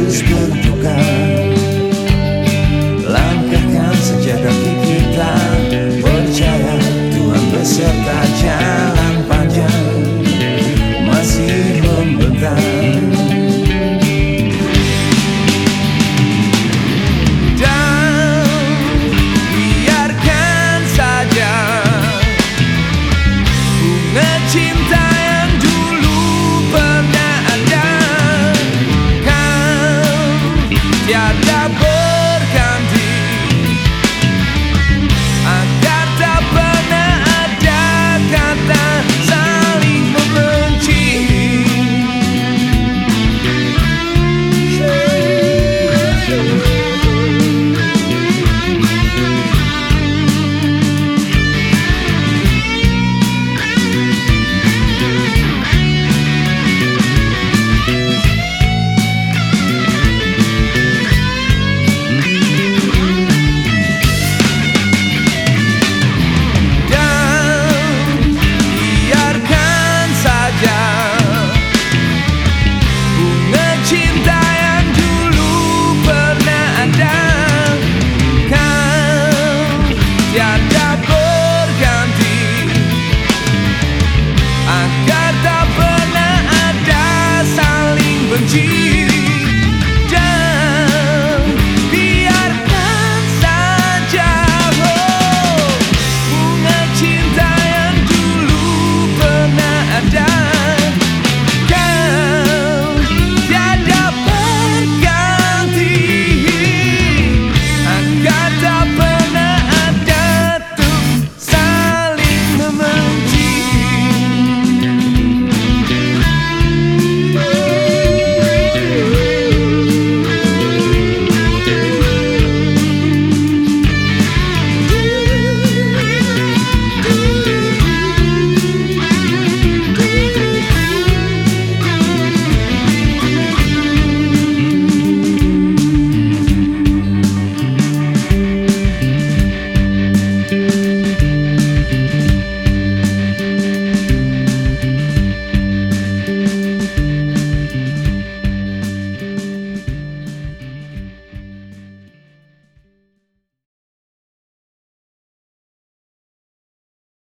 harus berduka Langkahkan saja kaki kita Percaya Tuhan beserta jalan panjang Masih membentang. Dan biarkan saja Bunga cinta